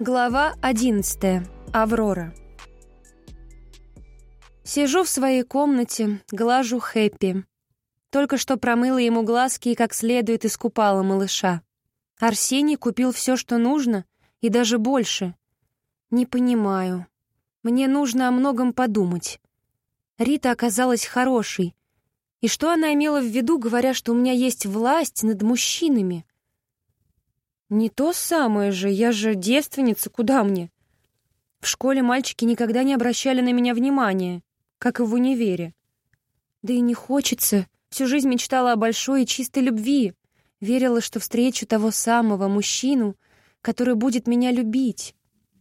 Глава 11. Аврора. Сижу в своей комнате, глажу Хэппи. Только что промыла ему глазки и как следует искупала малыша. Арсений купил все, что нужно, и даже больше. Не понимаю. Мне нужно о многом подумать. Рита оказалась хорошей. И что она имела в виду, говоря, что у меня есть власть над мужчинами? Не то самое же, я же девственница, куда мне? В школе мальчики никогда не обращали на меня внимания, как и в универе. Да и не хочется. Всю жизнь мечтала о большой и чистой любви. Верила, что встречу того самого мужчину, который будет меня любить.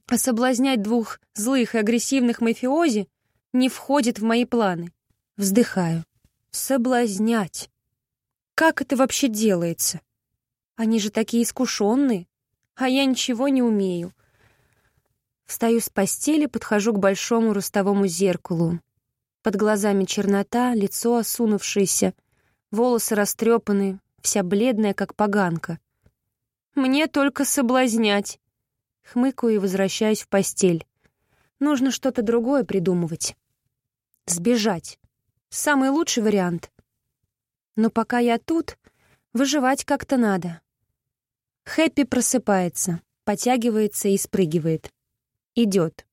А соблазнять двух злых и агрессивных мафиози не входит в мои планы. Вздыхаю. Соблазнять. Как это вообще делается? Они же такие искушенные, а я ничего не умею. Встаю с постели, подхожу к большому ростовому зеркалу. Под глазами чернота, лицо осунувшееся, волосы растрепаны, вся бледная, как поганка. Мне только соблазнять. Хмыкаю и возвращаюсь в постель. Нужно что-то другое придумывать. Сбежать. Самый лучший вариант. Но пока я тут, выживать как-то надо. Хэппи просыпается, потягивается и спрыгивает. Идет.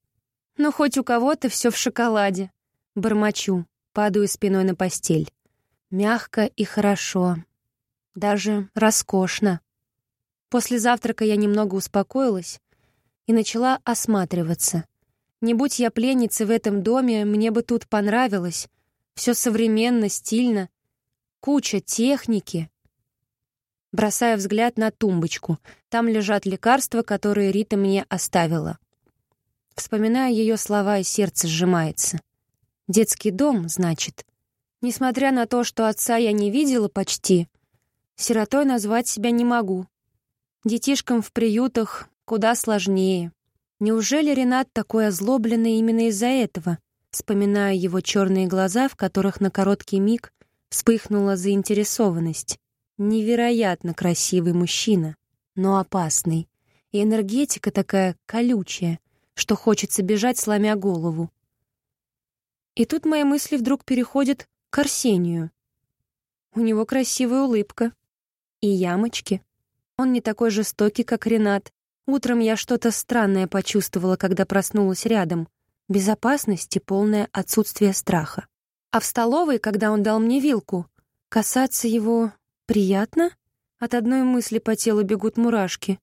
Ну, хоть у кого-то все в шоколаде. Бормочу, падаю спиной на постель. Мягко и хорошо. Даже роскошно. После завтрака я немного успокоилась и начала осматриваться. Не будь я пленницей в этом доме, мне бы тут понравилось. Все современно, стильно. Куча техники. Бросая взгляд на тумбочку. Там лежат лекарства, которые Рита мне оставила. Вспоминая ее слова, и сердце сжимается. Детский дом, значит. Несмотря на то, что отца я не видела почти, сиротой назвать себя не могу. Детишкам в приютах куда сложнее. Неужели Ренат такой озлобленный именно из-за этого? Вспоминаю его черные глаза, в которых на короткий миг вспыхнула заинтересованность. Невероятно красивый мужчина, но опасный. И энергетика такая колючая, что хочется бежать, сломя голову. И тут мои мысли вдруг переходят к Арсению. У него красивая улыбка. И ямочки. Он не такой жестокий, как Ренат. Утром я что-то странное почувствовала, когда проснулась рядом. Безопасность и полное отсутствие страха. А в столовой, когда он дал мне вилку, касаться его Приятно? От одной мысли по телу бегут мурашки.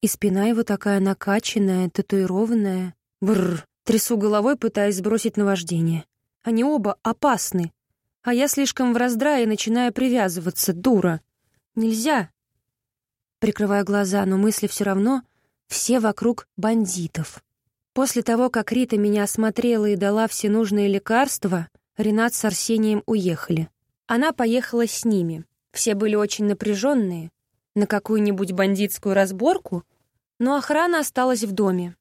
И спина его такая накачанная, татуированная. Бррр, трясу головой, пытаясь сбросить наваждение. Они оба опасны. А я слишком в раздрае начинаю привязываться, дура. Нельзя. Прикрываю глаза, но мысли все равно все вокруг бандитов. После того, как Рита меня осмотрела и дала все нужные лекарства, Ренат с Арсением уехали. Она поехала с ними. Все были очень напряженные, на какую-нибудь бандитскую разборку, но охрана осталась в доме.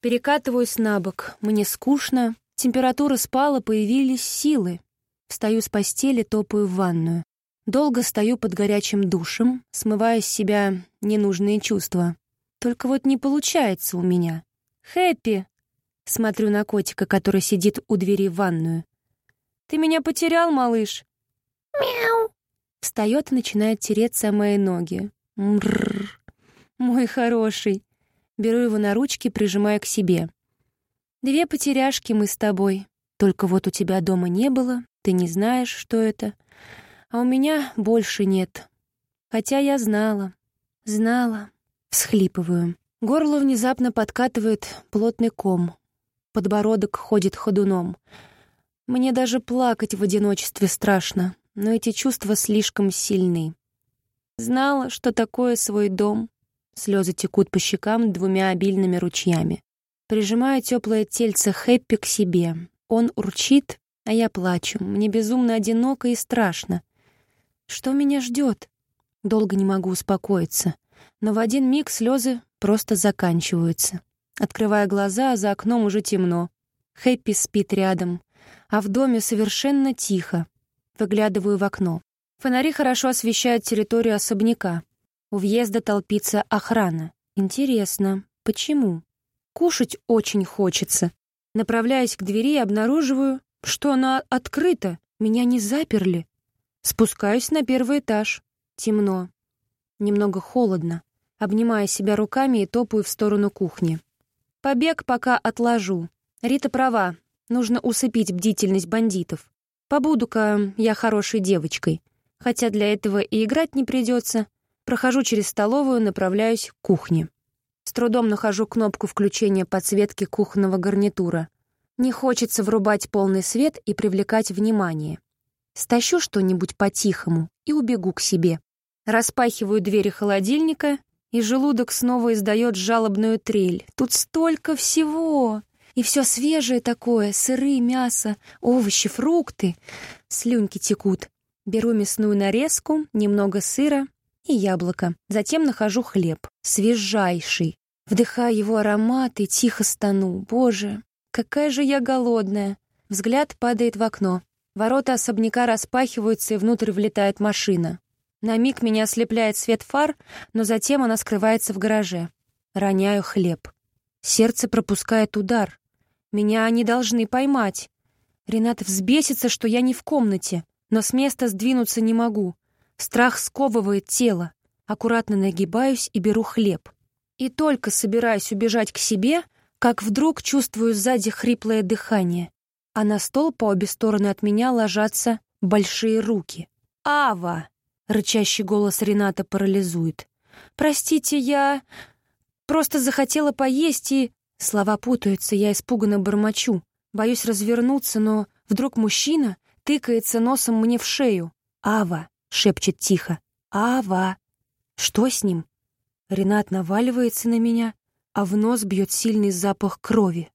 Перекатываюсь на бок, мне скучно, температура спала, появились силы. Встаю с постели, топаю в ванную. Долго стою под горячим душем, смывая с себя ненужные чувства. Только вот не получается у меня. «Хэппи!» Смотрю на котика, который сидит у двери в ванную. «Ты меня потерял, малыш?» «Мяу!» Встает и начинает тереться о мои ноги. Мрррр. Мой хороший. Беру его на ручки, прижимая к себе. Две потеряшки мы с тобой. Только вот у тебя дома не было, ты не знаешь, что это. А у меня больше нет. Хотя я знала. Знала. Всхлипываю. Горло внезапно подкатывает плотный ком. Подбородок ходит ходуном. Мне даже плакать в одиночестве страшно но эти чувства слишком сильны. Знала, что такое свой дом. Слезы текут по щекам двумя обильными ручьями. Прижимаю теплое тельце Хэппи к себе. Он урчит, а я плачу. Мне безумно одиноко и страшно. Что меня ждет? Долго не могу успокоиться. Но в один миг слезы просто заканчиваются. Открывая глаза, за окном уже темно. Хэппи спит рядом, а в доме совершенно тихо. Выглядываю в окно. Фонари хорошо освещают территорию особняка. У въезда толпится охрана. Интересно, Почему? Кушать очень хочется. Направляясь к двери, обнаруживаю, что она открыта, меня не заперли. Спускаюсь на первый этаж. Темно. Немного холодно. Обнимая себя руками и топаю в сторону кухни. Побег пока отложу. Рита права, нужно усыпить бдительность бандитов. Побуду-ка я хорошей девочкой. Хотя для этого и играть не придется. Прохожу через столовую, направляюсь к кухне. С трудом нахожу кнопку включения подсветки кухонного гарнитура. Не хочется врубать полный свет и привлекать внимание. Стащу что-нибудь по-тихому и убегу к себе. Распахиваю двери холодильника, и желудок снова издает жалобную трель. Тут столько всего! И все свежее такое, сыры, мясо, овощи, фрукты. Слюнки текут. Беру мясную нарезку, немного сыра и яблоко. Затем нахожу хлеб, свежайший. Вдыхаю его аромат и тихо стану. Боже, какая же я голодная. Взгляд падает в окно. Ворота особняка распахиваются, и внутрь влетает машина. На миг меня ослепляет свет фар, но затем она скрывается в гараже. Роняю хлеб. Сердце пропускает удар. Меня они должны поймать. Ренат взбесится, что я не в комнате, но с места сдвинуться не могу. Страх сковывает тело. Аккуратно нагибаюсь и беру хлеб. И только собираюсь убежать к себе, как вдруг чувствую сзади хриплое дыхание, а на стол по обе стороны от меня ложатся большие руки. «Ава!» — рычащий голос Рената парализует. «Простите, я просто захотела поесть и...» Слова путаются, я испуганно бормочу. Боюсь развернуться, но вдруг мужчина тыкается носом мне в шею. «Ава!» — шепчет тихо. «Ава!» Что с ним? Ренат наваливается на меня, а в нос бьет сильный запах крови.